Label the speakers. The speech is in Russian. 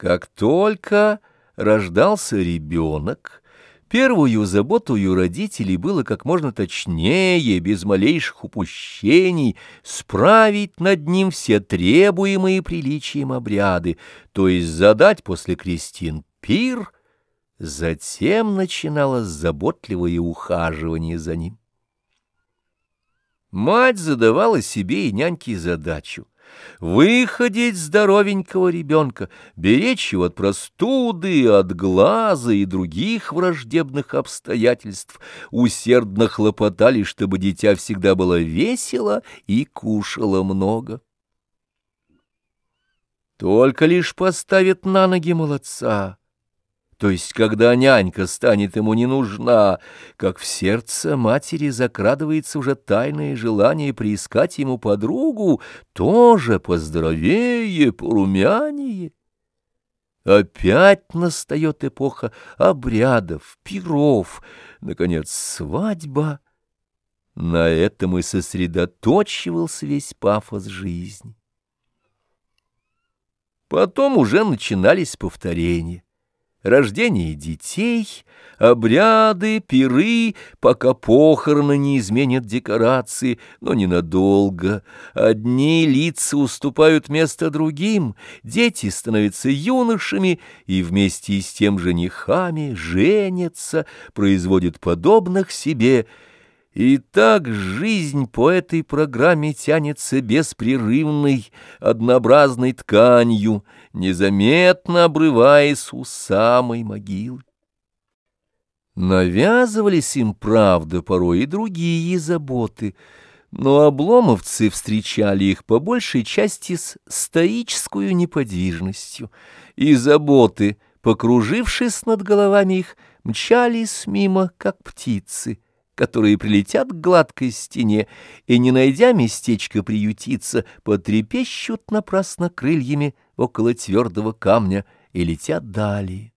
Speaker 1: Как только рождался ребенок, первую заботою родителей было как можно точнее, без малейших упущений, справить над ним все требуемые приличием обряды, то есть задать после крестин пир, затем начиналось заботливое ухаживание за ним. Мать задавала себе и няньке задачу выходить здоровенького ребенка, беречь его от простуды, от глаза и других враждебных обстоятельств, усердно хлопотали, чтобы дитя всегда было весело и кушало много. Только лишь поставит на ноги молодца, то есть когда нянька станет ему не нужна, как в сердце матери закрадывается уже тайное желание приискать ему подругу, тоже поздоровее, порумянее. Опять настает эпоха обрядов, пиров, наконец, свадьба. На этом и сосредоточивался весь пафос жизни. Потом уже начинались повторения рождение детей, обряды, пиры, пока похороны не изменят декорации, но ненадолго. Одни лица уступают место другим, дети становятся юношами и вместе с тем женихами женятся, производят подобных себе – и так жизнь по этой программе тянется беспрерывной, однообразной тканью, незаметно обрываясь у самой могилы. Навязывались им, правда, порой и другие заботы, но обломовцы встречали их по большей части с стоическую неподвижностью, и заботы, покружившись над головами их, мчались мимо, как птицы — которые прилетят к гладкой стене и, не найдя местечко приютиться, потрепещут напрасно крыльями около твердого камня и летят далее.